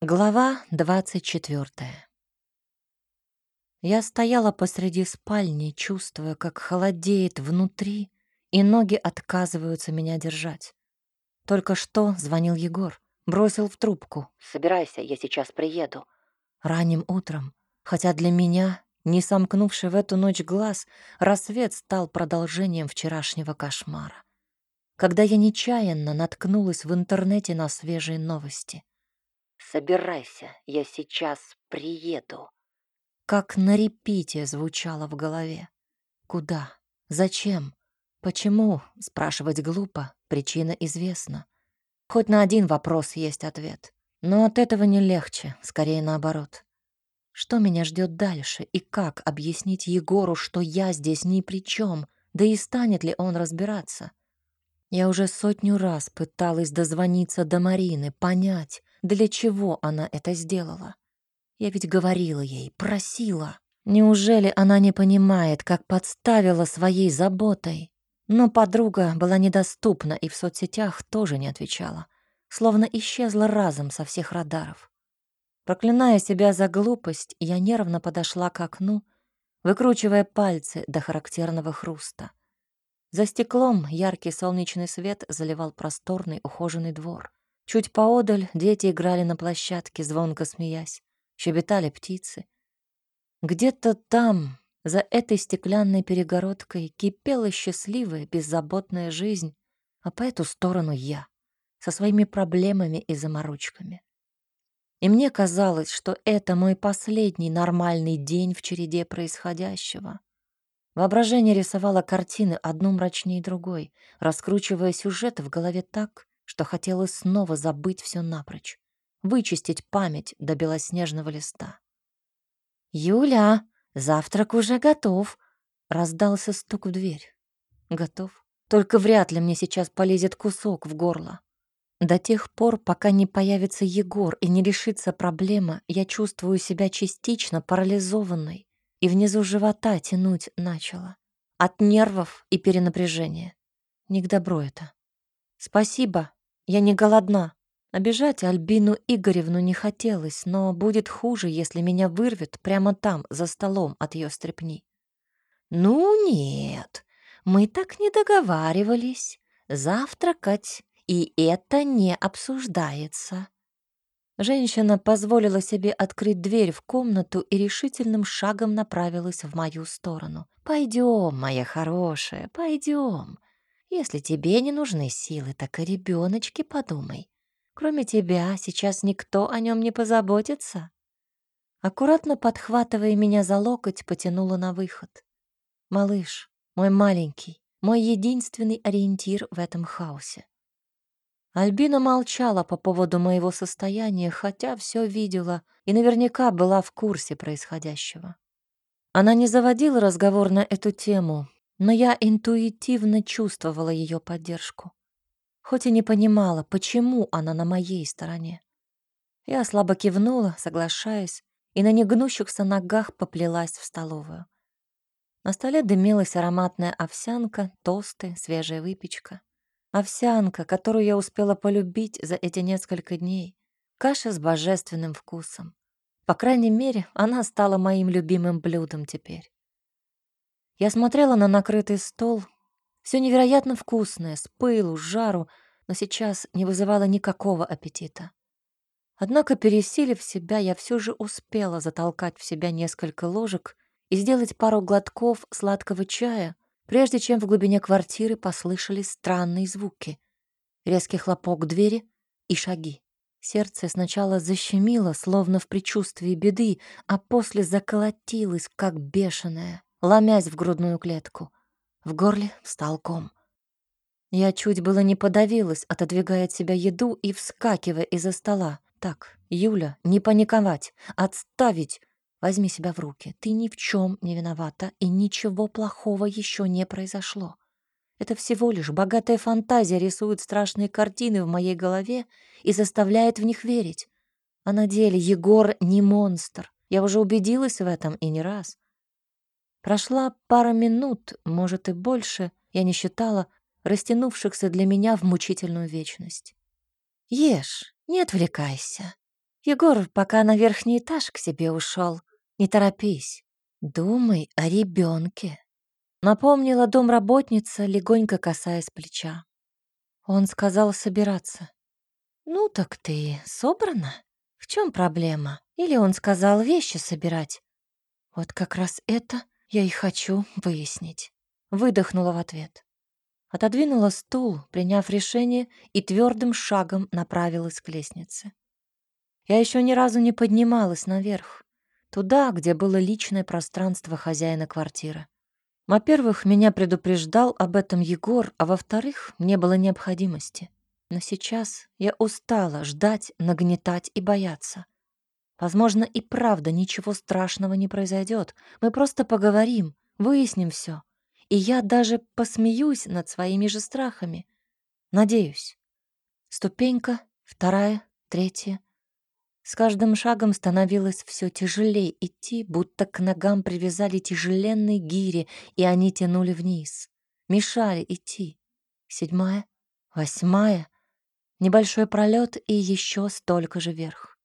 Глава двадцать четвертая. Я стояла посреди спальни, чувствуя, как холодеет внутри, и ноги отказываются меня держать. Только что звонил Егор, бросил в трубку. «Собирайся, я сейчас приеду». Ранним утром, хотя для меня, не сомкнувший в эту ночь глаз, рассвет стал продолжением вчерашнего кошмара. Когда я нечаянно наткнулась в интернете на свежие новости. Собирайся, я сейчас приеду. Как на репите звучало в голове. Куда? Зачем? Почему? Спрашивать глупо, причина известна. Хоть на один вопрос есть ответ. Но от этого не легче, скорее наоборот. Что меня ждет дальше и как объяснить Егору, что я здесь ни при чем, да и станет ли он разбираться? Я уже сотню раз пыталась дозвониться до Марины, понять, для чего она это сделала. Я ведь говорила ей, просила. Неужели она не понимает, как подставила своей заботой? Но подруга была недоступна и в соцсетях тоже не отвечала, словно исчезла разом со всех радаров. Проклиная себя за глупость, я нервно подошла к окну, выкручивая пальцы до характерного хруста. За стеклом яркий солнечный свет заливал просторный ухоженный двор. Чуть поодаль дети играли на площадке, звонко смеясь. Щебетали птицы. Где-то там, за этой стеклянной перегородкой, кипела счастливая, беззаботная жизнь, а по эту сторону я, со своими проблемами и заморочками. И мне казалось, что это мой последний нормальный день в череде происходящего. Воображение рисовало картины одну мрачнее другой, раскручивая сюжет в голове так, что хотелось снова забыть все напрочь, вычистить память до белоснежного листа. «Юля, завтрак уже готов!» — раздался стук в дверь. «Готов? Только вряд ли мне сейчас полезет кусок в горло. До тех пор, пока не появится Егор и не решится проблема, я чувствую себя частично парализованной и внизу живота тянуть начала. От нервов и перенапряжения. Не к добру это. Спасибо, я не голодна. Обижать Альбину Игоревну не хотелось, но будет хуже, если меня вырвет прямо там, за столом от ее стрепни. Ну нет, мы так не договаривались. Завтракать, и это не обсуждается. Женщина позволила себе открыть дверь в комнату и решительным шагом направилась в мою сторону. «Пойдем, моя хорошая, пойдем. Если тебе не нужны силы, так и ребеночке подумай. Кроме тебя сейчас никто о нем не позаботится». Аккуратно подхватывая меня за локоть, потянула на выход. «Малыш, мой маленький, мой единственный ориентир в этом хаосе. Альбина молчала по поводу моего состояния, хотя все видела и наверняка была в курсе происходящего. Она не заводила разговор на эту тему, но я интуитивно чувствовала ее поддержку, хоть и не понимала, почему она на моей стороне. Я слабо кивнула, соглашаясь, и на негнущихся ногах поплелась в столовую. На столе дымилась ароматная овсянка, тосты, свежая выпечка. Овсянка, которую я успела полюбить за эти несколько дней. Каша с божественным вкусом. По крайней мере, она стала моим любимым блюдом теперь. Я смотрела на накрытый стол. Все невероятно вкусное, с пылу, с жару, но сейчас не вызывало никакого аппетита. Однако, пересилив себя, я все же успела затолкать в себя несколько ложек и сделать пару глотков сладкого чая, прежде чем в глубине квартиры послышались странные звуки. Резкий хлопок двери и шаги. Сердце сначала защемило, словно в предчувствии беды, а после заколотилось, как бешеное, ломясь в грудную клетку. В горле встал ком. Я чуть было не подавилась, отодвигая от себя еду и вскакивая из-за стола. «Так, Юля, не паниковать, отставить, Возьми себя в руки. Ты ни в чем не виновата, и ничего плохого еще не произошло. Это всего лишь богатая фантазия рисует страшные картины в моей голове и заставляет в них верить. А на деле Егор не монстр. Я уже убедилась в этом и не раз. Прошла пара минут, может и больше, я не считала, растянувшихся для меня в мучительную вечность. Ешь, не отвлекайся. Егор пока на верхний этаж к себе ушел. Не торопись. Думай о ребенке. Напомнила домработница, легонько касаясь плеча. Он сказал собираться. «Ну так ты собрана? В чем проблема? Или он сказал вещи собирать?» «Вот как раз это я и хочу выяснить». Выдохнула в ответ. Отодвинула стул, приняв решение, и твердым шагом направилась к лестнице. Я еще ни разу не поднималась наверх, туда, где было личное пространство хозяина квартиры. Во-первых, меня предупреждал об этом Егор, а во-вторых, не было необходимости. Но сейчас я устала ждать, нагнетать и бояться. Возможно, и правда ничего страшного не произойдет. Мы просто поговорим, выясним все. И я даже посмеюсь над своими же страхами. Надеюсь. Ступенька, вторая, третья. С каждым шагом становилось все тяжелее идти, будто к ногам привязали тяжеленные гири, и они тянули вниз. Мешали идти. Седьмая, восьмая, небольшой пролет и еще столько же вверх.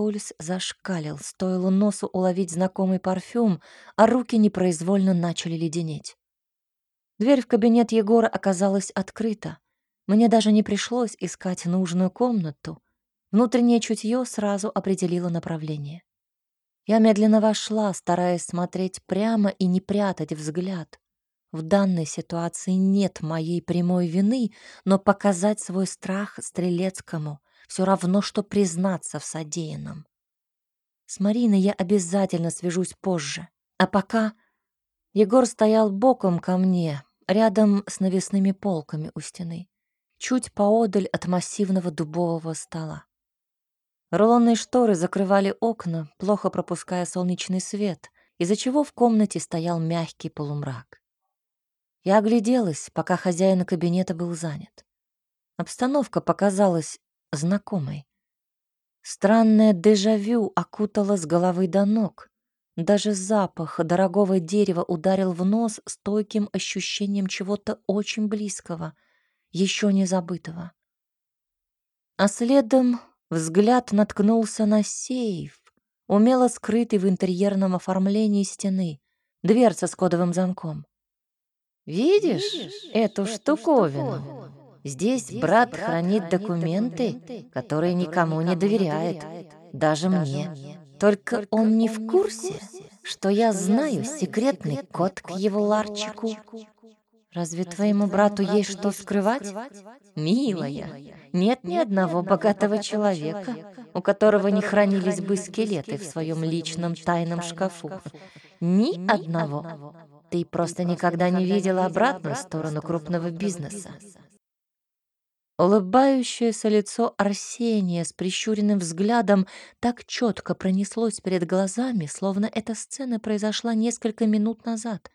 Пульс зашкалил, стоило носу уловить знакомый парфюм, а руки непроизвольно начали леденеть. Дверь в кабинет Егора оказалась открыта. Мне даже не пришлось искать нужную комнату — Внутреннее чутье сразу определило направление. Я медленно вошла, стараясь смотреть прямо и не прятать взгляд. В данной ситуации нет моей прямой вины, но показать свой страх Стрелецкому все равно, что признаться в содеянном. С Мариной я обязательно свяжусь позже. А пока Егор стоял боком ко мне, рядом с навесными полками у стены, чуть поодаль от массивного дубового стола. Рулонные шторы закрывали окна, плохо пропуская солнечный свет, из-за чего в комнате стоял мягкий полумрак. Я огляделась, пока хозяин кабинета был занят. Обстановка показалась знакомой. Странное дежавю окутало с головы до ног. Даже запах дорогого дерева ударил в нос стойким ощущением чего-то очень близкого, еще не забытого. А следом Взгляд наткнулся на сейф, умело скрытый в интерьерном оформлении стены, дверца с кодовым замком. «Видишь, Видишь эту штуковину? Здесь брат хранит документы, которые никому не доверяет, даже мне. Только он не в курсе, что я знаю секретный код к его ларчику. Разве твоему брату есть что скрывать? Милая, нет ни одного богатого человека, у которого не хранились бы скелеты в своем личном тайном шкафу. Ни одного. Ты просто никогда не видела обратную сторону крупного бизнеса. Улыбающееся лицо Арсения с прищуренным взглядом так четко пронеслось перед глазами, словно эта сцена произошла несколько минут назад.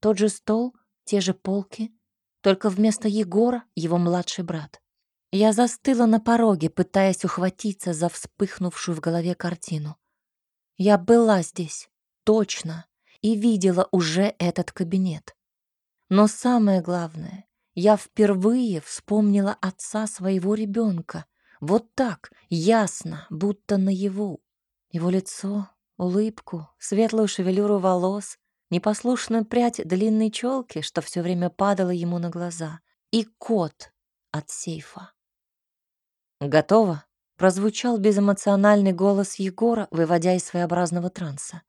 Тот же стол — те же полки, только вместо Егора его младший брат. Я застыла на пороге, пытаясь ухватиться за вспыхнувшую в голове картину. Я была здесь, точно, и видела уже этот кабинет. Но самое главное, я впервые вспомнила отца своего ребенка. Вот так, ясно, будто наяву. Его лицо, улыбку, светлую шевелюру волос, непослушную прядь длинной челки, что все время падала ему на глаза, и кот от сейфа. «Готово?» — прозвучал безэмоциональный голос Егора, выводя из своеобразного транса,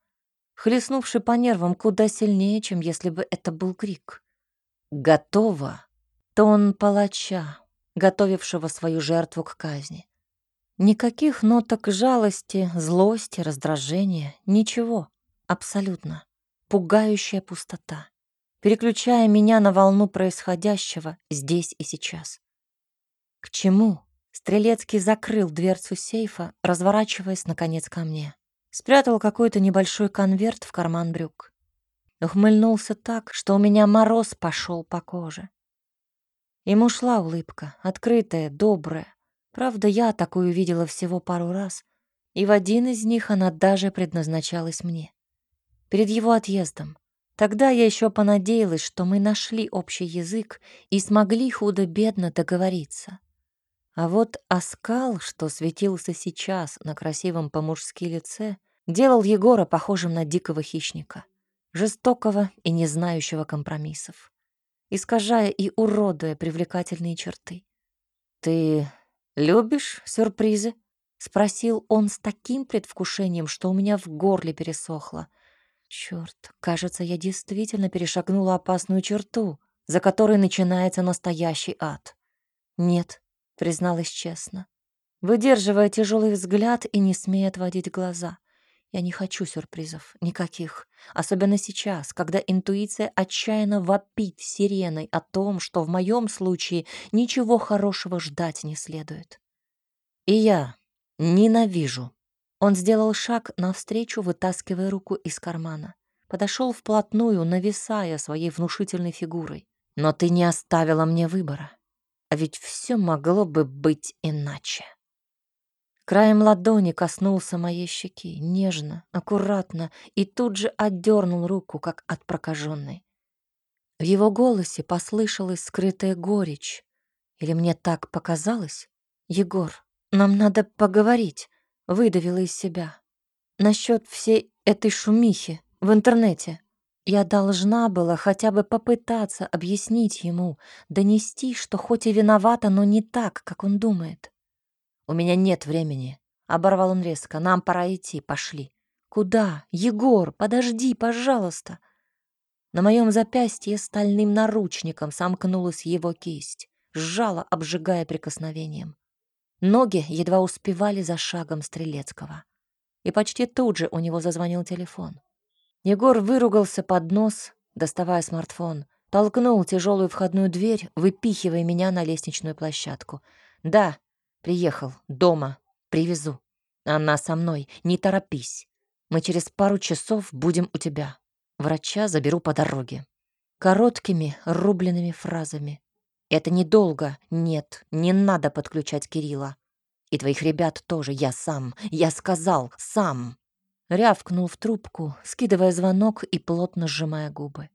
хлестнувший по нервам куда сильнее, чем если бы это был крик. «Готово!» — тон палача, готовившего свою жертву к казни. Никаких ноток жалости, злости, раздражения, ничего, абсолютно пугающая пустота, переключая меня на волну происходящего здесь и сейчас. К чему? Стрелецкий закрыл дверцу сейфа, разворачиваясь, наконец, ко мне. Спрятал какой-то небольшой конверт в карман брюк. Ухмыльнулся так, что у меня мороз пошел по коже. Ему шла улыбка, открытая, добрая. Правда, я такую видела всего пару раз, и в один из них она даже предназначалась мне перед его отъездом. Тогда я еще понадеялась, что мы нашли общий язык и смогли худо-бедно договориться. А вот оскал, что светился сейчас на красивом по-мужски лице, делал Егора похожим на дикого хищника, жестокого и не знающего компромиссов, искажая и уродуя привлекательные черты. «Ты любишь сюрпризы?» — спросил он с таким предвкушением, что у меня в горле пересохло. Черт, кажется, я действительно перешагнула опасную черту, за которой начинается настоящий ад. «Нет», — призналась честно, выдерживая тяжелый взгляд и не смея отводить глаза. Я не хочу сюрпризов, никаких. Особенно сейчас, когда интуиция отчаянно вопит сиреной о том, что в моем случае ничего хорошего ждать не следует. И я ненавижу. Он сделал шаг навстречу, вытаскивая руку из кармана. Подошел вплотную, нависая своей внушительной фигурой. Но ты не оставила мне выбора. А ведь все могло бы быть иначе. Краем ладони коснулся моей щеки, нежно, аккуратно, и тут же отдернул руку, как от прокаженной. В его голосе послышалась скрытая горечь. Или мне так показалось? «Егор, нам надо поговорить», — выдавила из себя. «Насчет всей этой шумихи в интернете». Я должна была хотя бы попытаться объяснить ему, донести, что хоть и виновата, но не так, как он думает. «У меня нет времени», — оборвал он резко. «Нам пора идти, пошли». «Куда? Егор, подожди, пожалуйста». На моем запястье стальным наручником сомкнулась его кисть, сжала, обжигая прикосновением. Ноги едва успевали за шагом Стрелецкого. И почти тут же у него зазвонил телефон. Егор выругался под нос, доставая смартфон, толкнул тяжелую входную дверь, выпихивая меня на лестничную площадку. «Да, приехал, дома, привезу. Она со мной, не торопись. Мы через пару часов будем у тебя. Врача заберу по дороге». Короткими, рубленными фразами. «Это недолго, нет, не надо подключать Кирилла. И твоих ребят тоже, я сам, я сказал, сам». Рявкнул в трубку, скидывая звонок и плотно сжимая губы.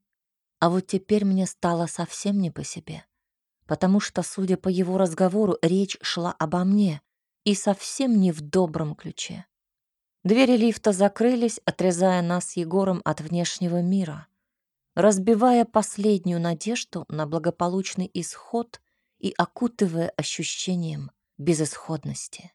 А вот теперь мне стало совсем не по себе, потому что, судя по его разговору, речь шла обо мне и совсем не в добром ключе. Двери лифта закрылись, отрезая нас с Егором от внешнего мира, разбивая последнюю надежду на благополучный исход и окутывая ощущением безысходности.